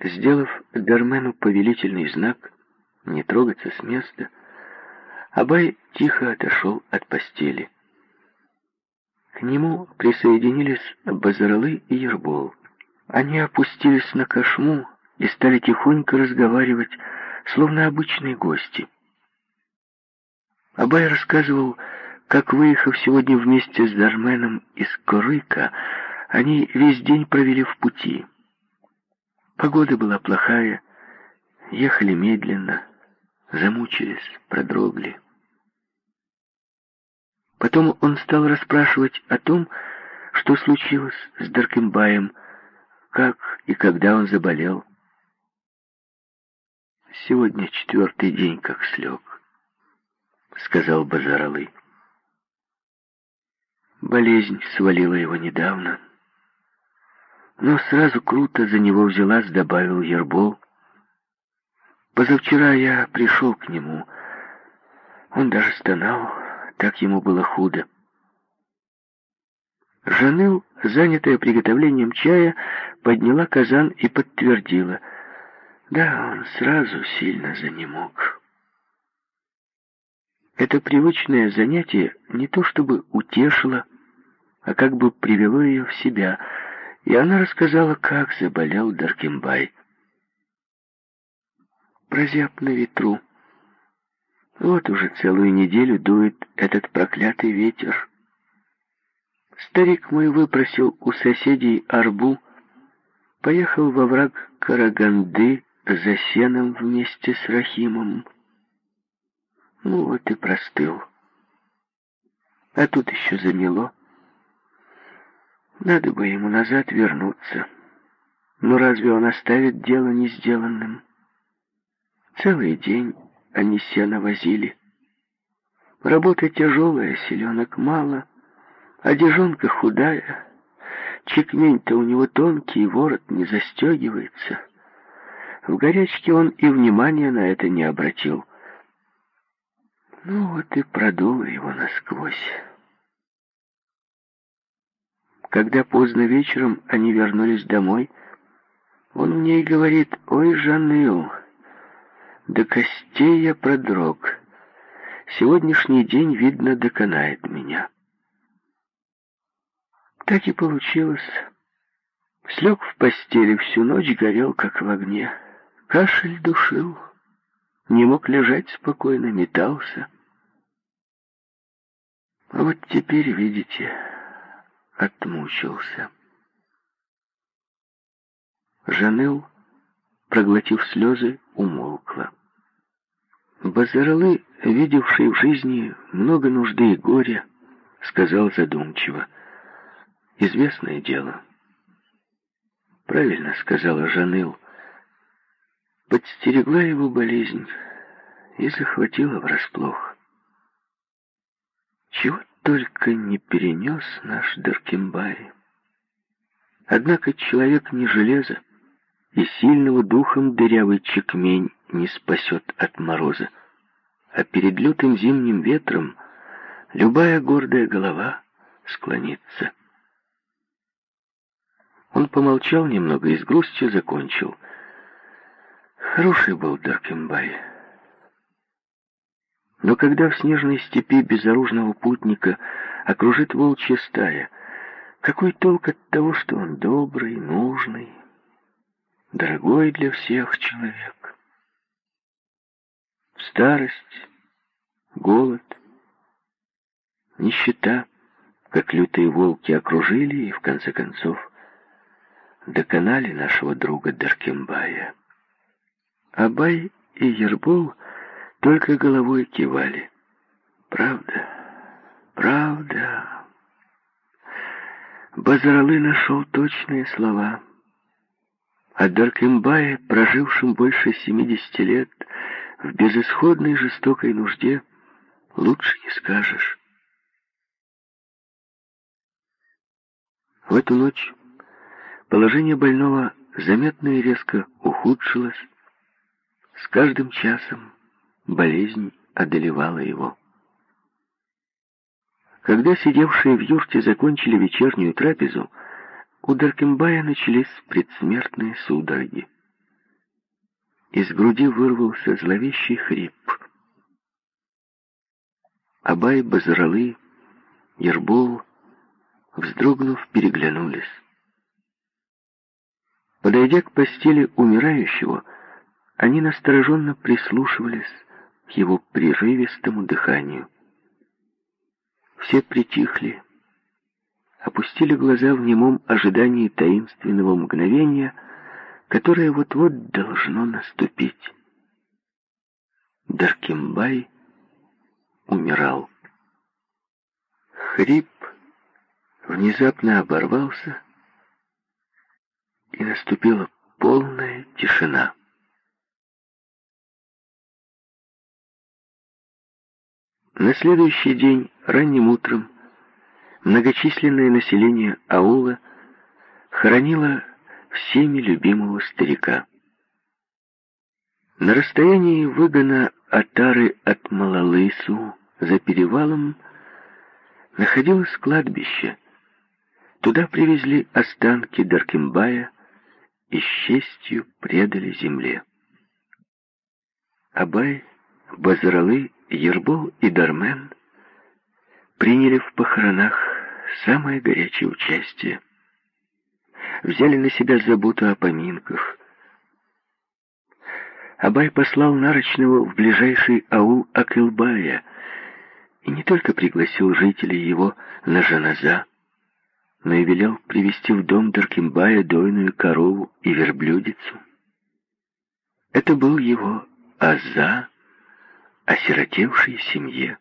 Сделав Дармену повелительный знак не трогаться с места, Абай тихо отошел от постели. К нему присоединились Базаралы и Ербол. Они опустились на кошму и стали тихонько разговаривать, словно обычные гости. Абай рассказывал, как, выехав сегодня вместе с Дарменом из Корыка, они весь день провели в пути. Погода была плохая, ехали медленно, замучились, продрогли. Потом он стал расспрашивать о том, что случилось с Даркембаем, как и когда он заболел. «Сегодня четвертый день, как слег», — сказал Базаралы. Болезнь свалила его недавно. Но сразу круто за него взялась, добавил Ербол. Позавчера я пришел к нему. Он даже стонал, так ему было худо. Жаныл, занятая приготовлением чая, подняла казан и подтвердила. Да, он сразу сильно занемог. Это привычное занятие не то чтобы утешило, а как бы привело ее в себя, и она рассказала, как заболел Даркимбай. Прозяб на ветру. Вот уже целую неделю дует этот проклятый ветер. Старик мой выпросил у соседей арбу, поехал во враг Караганды за сеном вместе с Рахимом. Ну вот и простыл. А тут еще замело. Надо бы ему назад вернуться. Но разве он оставит дело не сделанным? Целый день они сено возили. Работа тяжелая, селенок мало, одежонка худая. Чекмень-то у него тонкий, ворот не застегивается. В горячке он и внимания на это не обратил. Ну вот и продуло его насквозь. Когда поздно вечером они вернулись домой, он мне и говорит, «Ой, Жаныл, до костей я продрог. Сегодняшний день, видно, доконает меня». Так и получилось. Слег в постели всю ночь, горел, как в огне. Кашель душил. Не мог лежать спокойно, метался. А вот теперь, видите, отмучился. Жанел, проглотив слезы, умолкла. Базаралы, видевший в жизни много нужды и горя, сказал задумчиво. «Известное дело». «Правильно», — сказала Жаныл. Подстерегла его болезнь и захватила врасплох. Чего только не перенес наш Даркембай. Однако человек не железо, и сильного духом дырявый чекмень не спасет от мороза. А перед лютым зимним ветром любая гордая голова склонится. Он помолчал немного и с грустью закончил. Хороший был Даркембай. Но когда в снежной степи безоружного путника окружит волчья стая, какой толк от того, что он добрый, нужный, дорогой для всех человек? Старость, голод, нищета, как лютые волки окружили и, в конце концов, доконали нашего друга Даркембая. Абай и Ербол — только головой кивали. Правда, правда. Базаралы нашел точные слова. О Даркембае, прожившем больше 70 лет, в безысходной жестокой нужде, лучше не скажешь. В эту ночь положение больного заметно и резко ухудшилось. С каждым часом Болезнь одолевала его. Когда сидевшие в юрте закончили вечернюю трапезу, у Даркембая начались предсмертные судороги. из груди вырвался зловещий хрип. Абай, Базаралы, Ербол, вздрогнув, переглянулись. Подойдя к постели умирающего, они настороженно прислушивались его прерывистому дыханию. Все притихли, опустили глаза в немом ожидании таинственного мгновения, которое вот-вот должно наступить. Даркимбай умирал. Хрип внезапно оборвался, и наступила полная тишина. На следующий день, ранним утром, многочисленное население аула хоронило всеми любимого старика. На расстоянии выгона Атары от Малалысу за перевалом находилось кладбище. Туда привезли останки Даркимбая и с честью предали земле. Абай, Базаралы, Ербол и Дармен приняли в похоронах самое горячее участие. Взяли на себя заботу о поминках. Абай послал Нарочного в ближайший аул Акылбая и не только пригласил жителей его на жаназа, но и велел привести в дом Даркимбая дойную корову и верблюдицу. Это был его аза, осиротевшей семье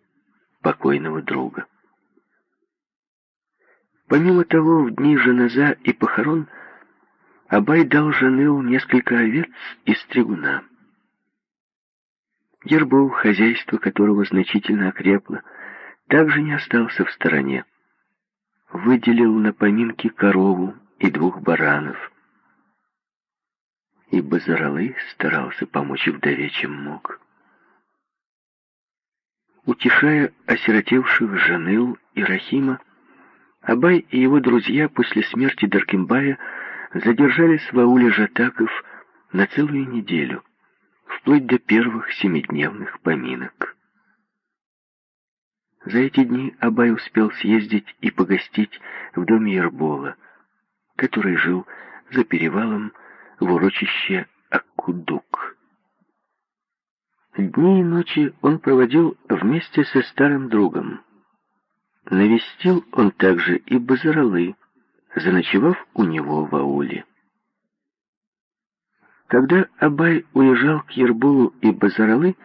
покойного друга. Помимо того, в дни женаза и похорон Абай дал Жаныл несколько овец и стригуна. Ербол, хозяйство которого значительно окрепло, также не остался в стороне выделил на поминки корову и двух баранов. И Базаралы старался помочь вдове, чем мог. Утешая осиротевших Жаныл и Рахима, Абай и его друзья после смерти Даркимбая задержались в ауле Жатаков на целую неделю, вплоть до первых семидневных поминок. За эти дни Абай успел съездить и погостить в доме Ербола, который жил за перевалом в урочище Акудук. Дни и ночи он проводил вместе со старым другом. Навестил он также и Базаралы, заночевав у него в ауле. Когда Абай уезжал к Ерболу и Базаралы,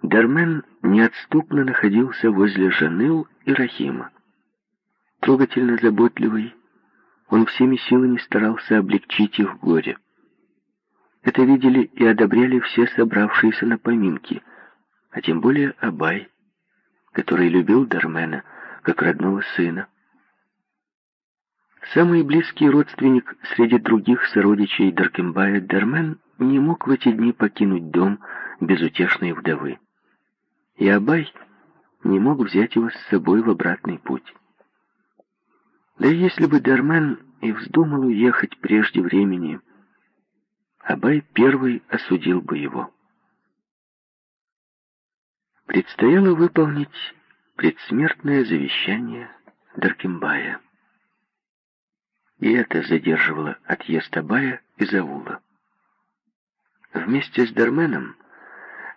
Дармен неотступно находился возле Жаныл и Рахима. Трогательно заботливый, он всеми силами старался облегчить их горе. Это видели и одобряли все собравшиеся на поминки, а тем более Абай, который любил Дармена как родного сына. Самый близкий родственник среди других сородичей Даркембая Дармен не мог в эти дни покинуть дом безутешной вдовы и Абай не мог взять его с собой в обратный путь. Да если бы Дармен и вздумал уехать прежде времени, Абай первый осудил бы его. Предстояло выполнить предсмертное завещание Даркимбая. И это задерживало отъезд Абая из аула. Вместе с Дарменом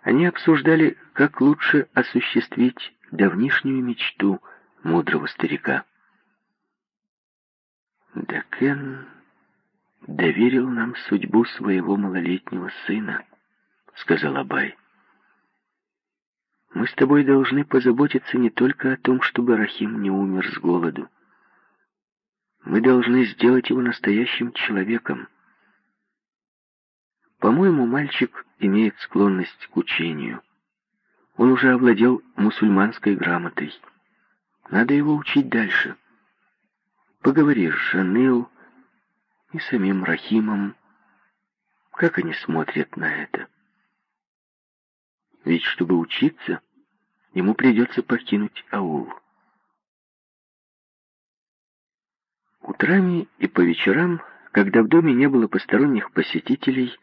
они обсуждали, как лучше осуществить давнишнюю мечту мудрого старика. Декен доверил нам судьбу своего малолетнего сына, сказал Абай. Мы с тобой должны позаботиться не только о том, чтобы Рахим не умер с голоду. Мы должны сделать его настоящим человеком. По-моему, мальчик имеет склонность к учению. Он уже овладел мусульманской грамотой. Надо его учить дальше. Поговори с Жаныл и самим Рахимом, как они смотрят на это. Ведь чтобы учиться, ему придется покинуть аул. Утрами и по вечерам, когда в доме не было посторонних посетителей,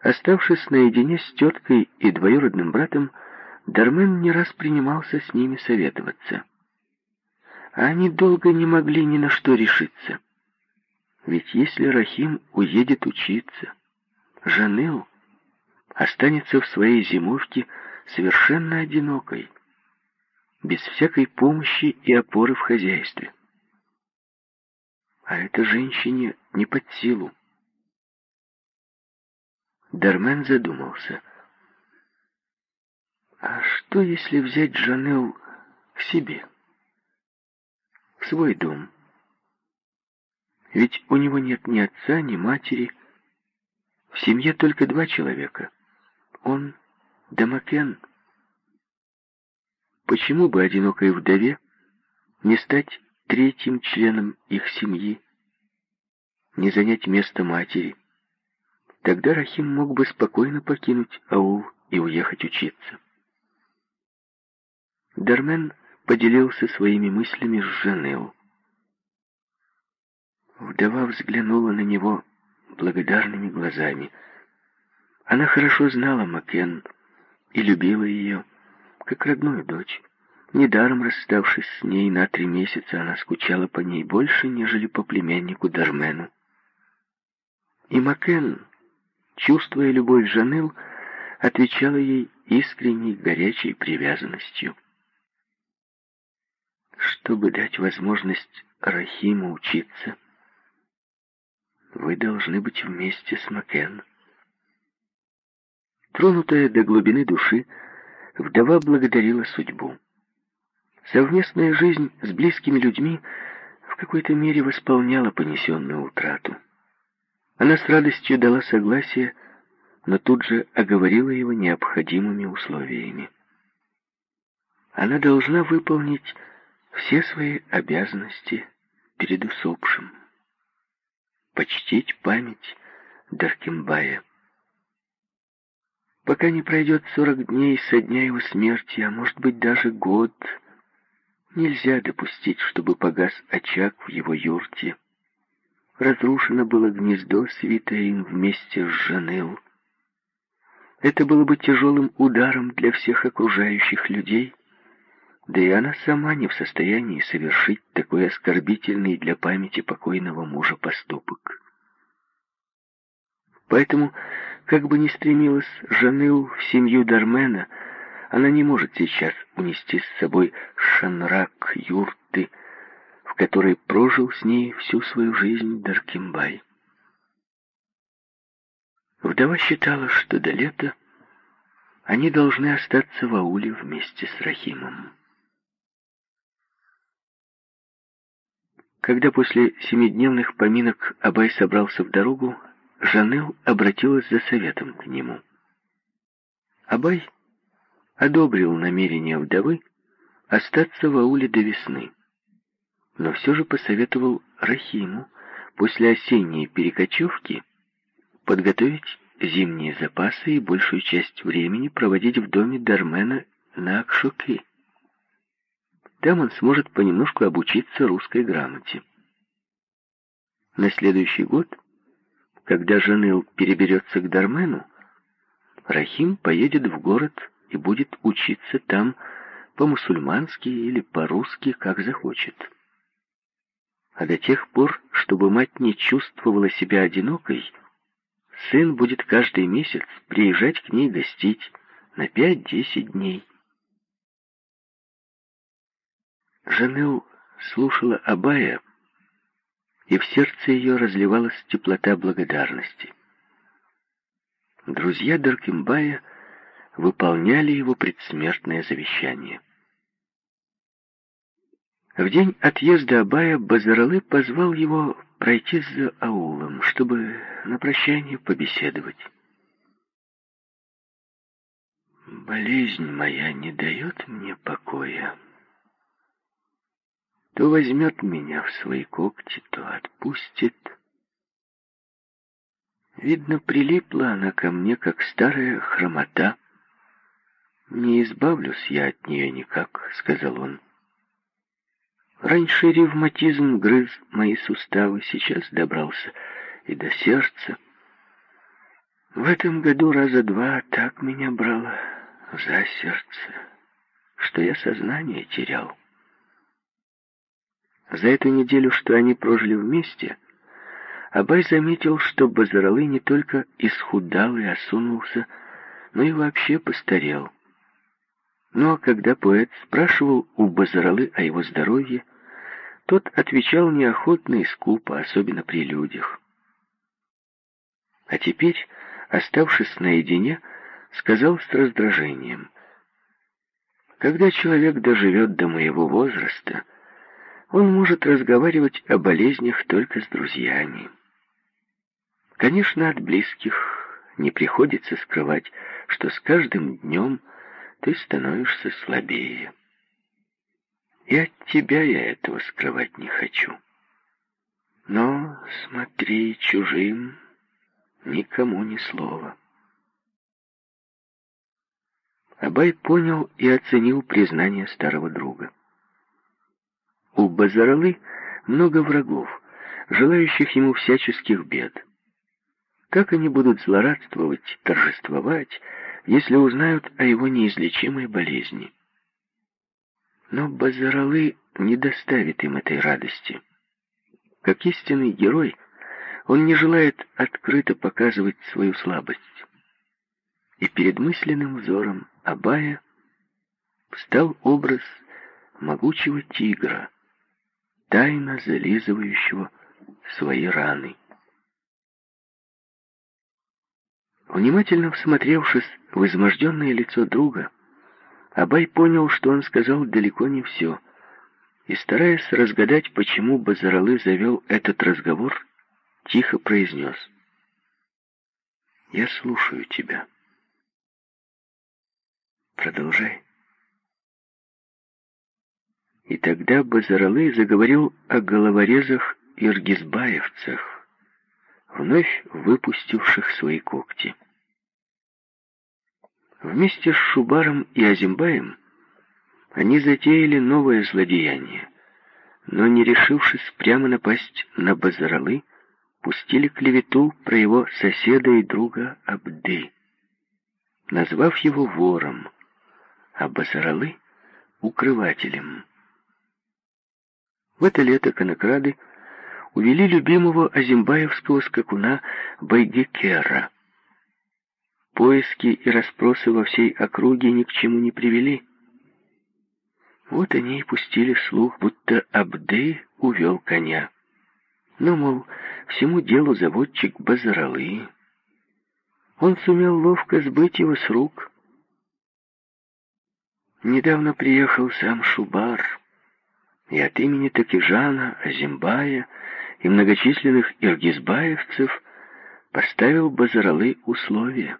Оставшись наедине с теткой и двоюродным братом, Дармен не раз принимался с ними советоваться. А они долго не могли ни на что решиться. Ведь если Рахим уедет учиться, Жанел останется в своей зимовке совершенно одинокой, без всякой помощи и опоры в хозяйстве. А это женщине не под силу. Дармен задумался. А что, если взять Жанел к себе? В свой дом? Ведь у него нет ни отца, ни матери. В семье только два человека. Он да Макен. Почему бы одинокой вдове не стать третьим членом их семьи, не занять место матери? Тогда Рахим мог бы спокойно покинуть аул и уехать учиться. Дармен поделился своими мыслями с Жанел. Вдова взглянула на него благодарными глазами. Она хорошо знала Макен и любила ее, как родную дочь. Недаром расставшись с ней на три месяца, она скучала по ней больше, нежели по племяннику Дармену. И Макен, чувствуя любовь Жанел, отвечала ей искренней горячей привязанностью. Чтобы дать возможность Рахиму учиться, вы должны быть вместе с Макен. Тронутая до глубины души, вдова благодарила судьбу. Совместная жизнь с близкими людьми в какой-то мере восполняла понесенную утрату. Она с радостью дала согласие, но тут же оговорила его необходимыми условиями. Она должна выполнить все свои обязанности перед усопшим почтить память Даркембая. Пока не пройдет сорок дней со дня его смерти, а может быть даже год, нельзя допустить, чтобы погас очаг в его юрте. Разрушено было гнездо, свитое им вместе с Жанел. Это было бы тяжелым ударом для всех окружающих людей, да и она сама не в состоянии совершить такой оскорбительный для памяти покойного мужа поступок. Поэтому, как бы ни стремилась Жаныл в семью Дармена, она не может сейчас унести с собой шанрак юрты, в которой прожил с ней всю свою жизнь Даркимбай. Вдова считала, что до лета они должны остаться в ауле вместе с Рахимом. Когда после семидневных поминок Абай собрался в дорогу, Жанел обратилась за советом к нему. Абай одобрил намерение вдовы остаться в ауле до весны, но все же посоветовал Рахиму после осенней перекочевки подготовить зимние запасы и большую часть времени проводить в доме Дармена на Акшуке. Там он сможет понемножку обучиться русской грамоте. На следующий год, когда Жаныл переберется к Дармену, Рахим поедет в город и будет учиться там по-мусульмански или по-русски, как захочет. А до тех пор, чтобы мать не чувствовала себя одинокой, сын будет каждый месяц приезжать к ней гостить на пять-десять дней. Жанел слушала Абая, и в сердце ее разливалась теплота благодарности. Друзья Даркимбая выполняли его предсмертное завещание. В день отъезда Абая Базаралы позвал его пройти за аулом, чтобы на прощание побеседовать. «Болезнь моя не дает мне покоя», то возьмет меня в свои когти, то отпустит. Видно, прилипла она ко мне, как старая хромота. «Не избавлюсь я от нее никак», — сказал он. Раньше ревматизм грыз мои суставы, сейчас добрался и до сердца. В этом году раза два так меня брало за сердце, что я сознание терял. За эту неделю, что они прожили вместе, Абай заметил, что Базаралы не только исхудал и осунулся, но и вообще постарел. Но когда поэт спрашивал у Базаралы о его здоровье, тот отвечал неохотно и скупо, особенно при людях. А теперь, оставшись наедине, сказал с раздражением. «Когда человек доживет до моего возраста, он может разговаривать о болезнях только с друзьями. Конечно, от близких не приходится скрывать, что с каждым днем ты становишься слабее. И от тебя я этого скрывать не хочу. Но смотри, чужим никому ни слова. Абай понял и оценил признание старого друга. У Базаралы много врагов, желающих ему всяческих бед. Как они будут злорадствовать, торжествовать, если узнают о его неизлечимой болезни? Но Базаралы не доставит им этой радости. Как истинный герой, он не желает открыто показывать свою слабость. И перед мысленным взором Абая встал образ могучего тигра, тайно зализывающего свои раны. Внимательно всмотревшись в изможденное лицо друга, Абай понял, что он сказал далеко не все, и, стараясь разгадать, почему Базаралы завел этот разговор, тихо произнес. «Я слушаю тебя. Продолжай». И тогда Базаралы заговорил о головорезах-иргизбаевцах, вновь выпустивших свои когти. Вместе с Шубаром и Азимбаем они затеяли новое злодеяние, но, не решившись прямо напасть на Базаралы, пустили клевету про его соседа и друга Абды, назвав его вором, а Базаралы — укрывателем. В это лето конокрады увели любимого азимбаевского скакуна Байгекера. Поиски и расспросы во всей округе ни к чему не привели. Вот они и пустили слух, будто Абды увел коня. Но, мол, всему делу заводчик Базаралы. Он сумел ловко сбыть его с рук. Недавно приехал сам Шубар, и от имени Такижана, Азимбая и многочисленных иргизбаевцев поставил Базаралы условия.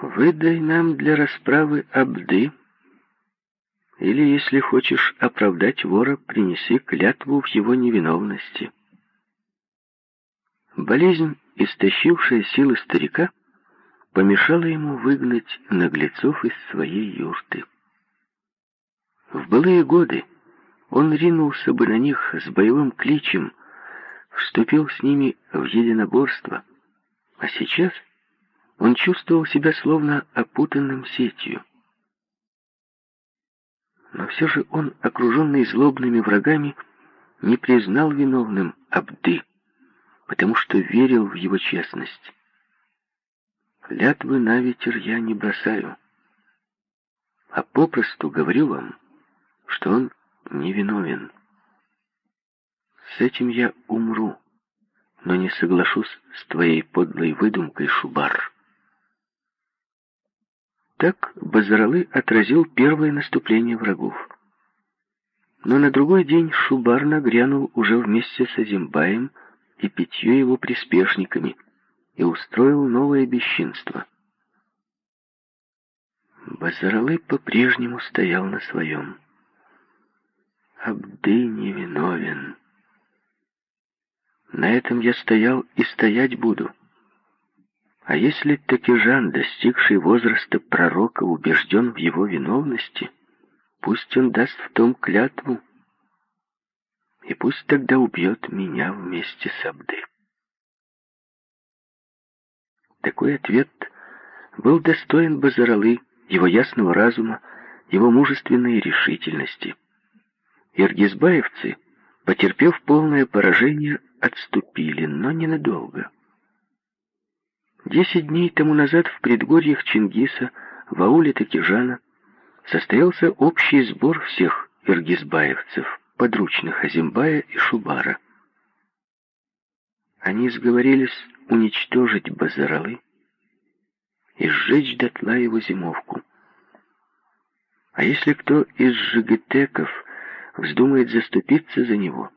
«Выдай нам для расправы Абды, или, если хочешь оправдать вора, принеси клятву в его невиновности». Болезнь, истощившая силы старика, помешала ему выгнать наглецов из своей юрты. В былые годы он ринулся бы на них с боевым кличем, вступил с ними в единоборство, а сейчас он чувствовал себя словно опутанным сетью. Но все же он, окруженный злобными врагами, не признал виновным Абды, потому что верил в его честность. Клятвы на ветер я не бросаю, а попросту говорю вам, что он невиновен. С этим я умру, но не соглашусь с твоей подлой выдумкой, Шубар. Так Базаралы отразил первое наступление врагов. Но на другой день Шубар нагрянул уже вместе с Азимбаем и пятью его приспешниками и устроил новое бесчинство. Базаралы по-прежнему стоял на своем. Абды невиновен. На этом я стоял и стоять буду. А если Такижан, достигший возраста пророка, убежден в его виновности, пусть он даст в том клятву, и пусть тогда убьет меня вместе с Абды. Такой ответ был достоин Базаралы, его ясного разума, его мужественной решительности. Иргизбаевцы, потерпев полное поражение, отступили, но ненадолго. Десять дней тому назад в предгорьях Чингиса, в ауле Такижана, состоялся общий сбор всех иргизбаевцев, подручных Азимбая и Шубара. Они сговорились уничтожить Базаралы и сжечь дотла его зимовку. А если кто из жигетеков вздумает заступиться за него,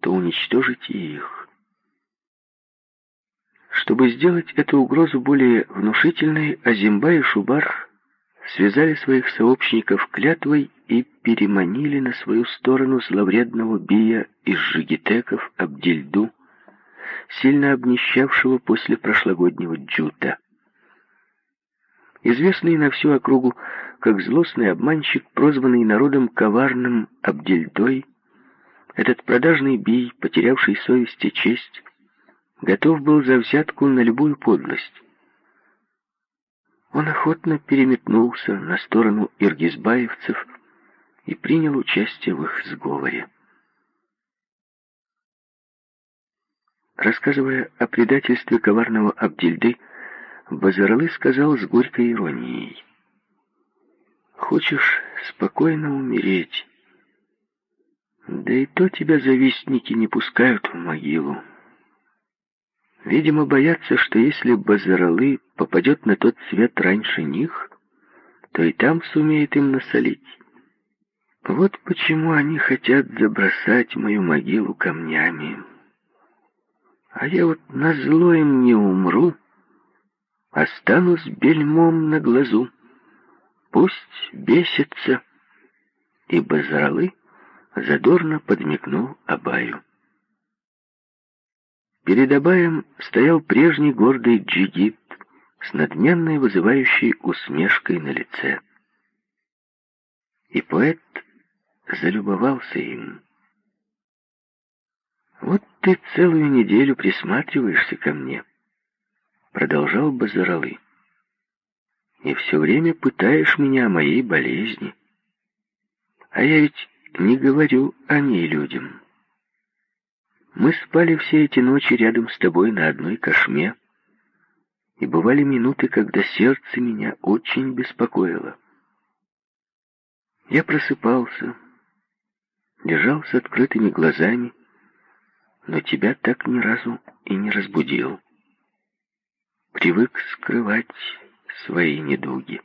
то уничтожить их. Чтобы сделать эту угрозу более внушительной, Азимба и Шубар связали своих сообщников клятвой и переманили на свою сторону зловредного бия из жигитеков Абдельду, сильно обнищавшего после прошлогоднего джута. Известный на всю округу как злостный обманщик, прозванный народом коварным Абдельдой, этот продажный бий, потерявший совесть и честь, готов был за взятку на любую подлость. Он охотно переметнулся на сторону иргизбаевцев и принял участие в их сговоре. Рассказывая о предательстве коварного Абдельды, Базаралы сказал с горькой иронией. «Хочешь спокойно умереть, да и то тебя завистники не пускают в могилу. Видимо, боятся, что если Базаралы попадет на тот свет раньше них, то и там сумеет им насолить. Вот почему они хотят забросать мою могилу камнями. А я вот назло им не умру, останусь бельмом на глазу. Пусть бесится. И Базаралы задорно подмигнул Абаю. Перед Абаем стоял прежний гордый джигит с надменной вызывающей усмешкой на лице. И поэт залюбовался им. «Вот ты целую неделю присматриваешься ко мне», — продолжал Базаралы. «И все время пытаешь меня о моей болезни. А я ведь не говорю о ней людям. Мы спали все эти ночи рядом с тобой на одной кошме, и бывали минуты, когда сердце меня очень беспокоило. Я просыпался, лежал с открытыми глазами, но тебя так ни разу и не разбудил. Привык скрывать свои недуги.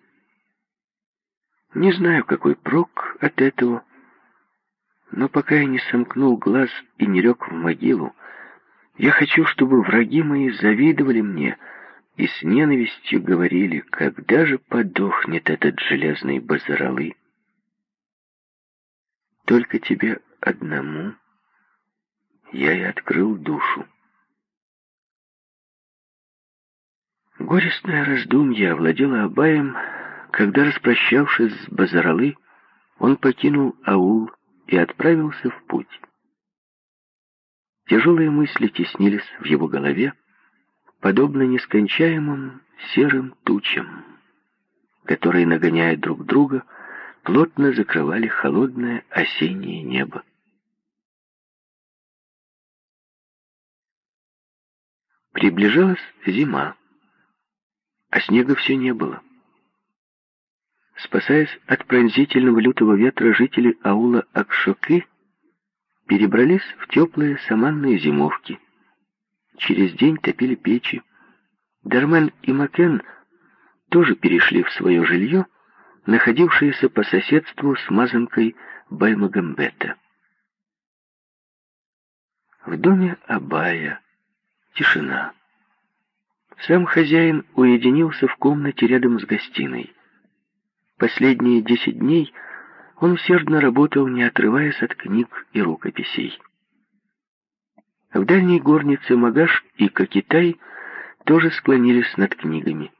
Не знаю, какой прок от этого, но пока я не сомкнул глаз и не лег в могилу, я хочу, чтобы враги мои завидовали мне и с ненавистью говорили, когда же подохнет этот железный базаралы. Только тебе одному я и открыл душу. Горестное раздумье овладело Абаем, когда, распрощавшись с Базаралы, он покинул аул и отправился в путь. Тяжелые мысли теснились в его голове, подобно нескончаемым серым тучам, которые, нагоняя друг друга, плотно закрывали холодное осеннее небо. Приближалась зима, а снега все не было. Спасаясь от пронзительного лютого ветра, жители аула Акшоки перебрались в теплые саманные зимовки. Через день топили печи. Дармен и Макен тоже перешли в свое жилье, находившееся по соседству с мазанкой Баймагамбета. В доме Абая тишина. Сам хозяин уединился в комнате рядом с гостиной. Последние десять дней он усердно работал, не отрываясь от книг и рукописей. В дальней горнице Магаш и Кокитай тоже склонились над книгами.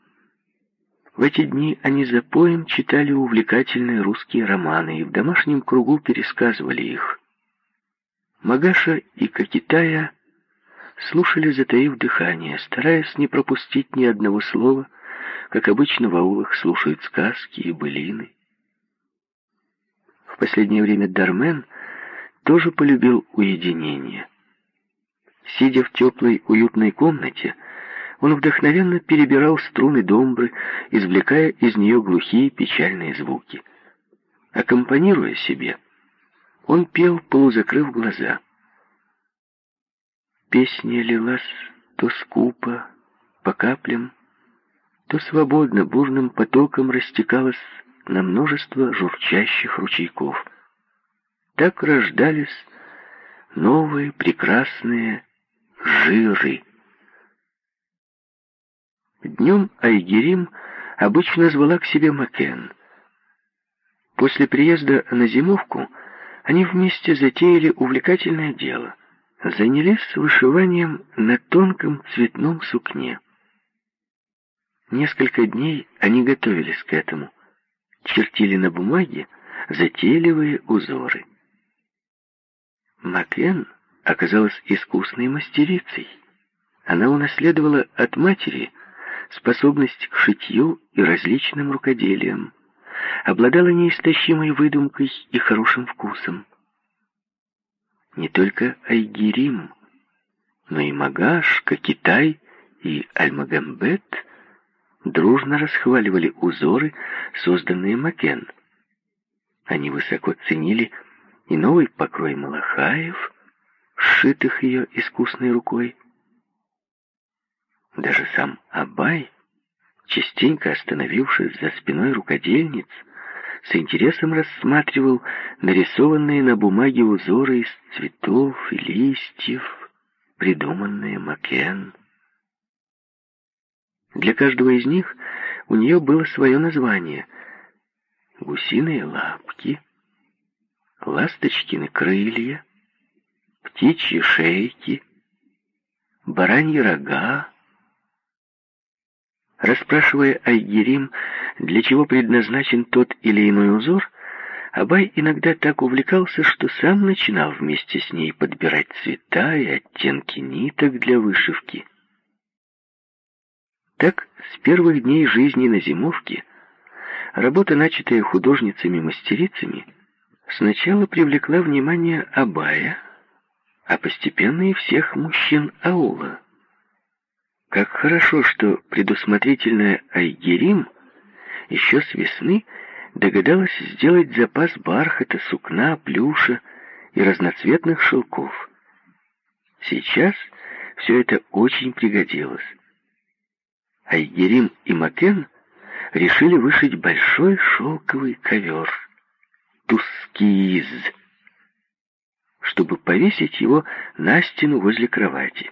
В эти дни они за поем читали увлекательные русские романы и в домашнем кругу пересказывали их. Магаша и Кокитая слушали, затаив дыхание, стараясь не пропустить ни одного слова, как обычно в аулах слушают сказки и былины. В последнее время Дармен тоже полюбил уединение. Сидя в теплой, уютной комнате, он вдохновенно перебирал струны домбры, извлекая из нее глухие печальные звуки. Аккомпанируя себе, он пел, полузакрыв глаза. Песня лилась то скупо, по каплям, то свободно, бурным потоком растекалась на множество журчащих ручейков. Так рождались новые прекрасные жиры. Днем Айгерим обычно звала к себе Макен. После приезда на зимовку они вместе затеяли увлекательное дело. Занялись вышиванием на тонком цветном сукне. Несколько дней они готовились к этому. Чертили на бумаге затейливые узоры. Макен оказалась искусной мастерицей. Она унаследовала от матери способность к шитью и различным рукоделиям обладала неистощимой выдумкой и хорошим вкусом. Не только Айгерим, но и Магашка, Китай и Альмагамбет дружно расхваливали узоры, созданные Макен. Они высоко ценили и новый покрой Малахаев, сшитых ее искусной рукой. Даже сам Абай частенько остановившись за спиной рукодельниц, с интересом рассматривал нарисованные на бумаге узоры из цветов и листьев, придуманные Макен. Для каждого из них у нее было свое название. Гусиные лапки, ласточкины крылья, птичьи шейки, бараньи рога, Расспрашивая Айгерим, для чего предназначен тот или иной узор, Абай иногда так увлекался, что сам начинал вместе с ней подбирать цвета и оттенки ниток для вышивки. Так, с первых дней жизни на зимовке, работа, начатая художницами-мастерицами, сначала привлекла внимание Абая, а постепенно и всех мужчин аула. Как хорошо, что предусмотрительная Айгерим еще с весны догадалась сделать запас бархата, сукна, плюша и разноцветных шелков. Сейчас все это очень пригодилось. Айгерим и Макен решили вышить большой шелковый ковер, тускиз, чтобы повесить его на стену возле кровати.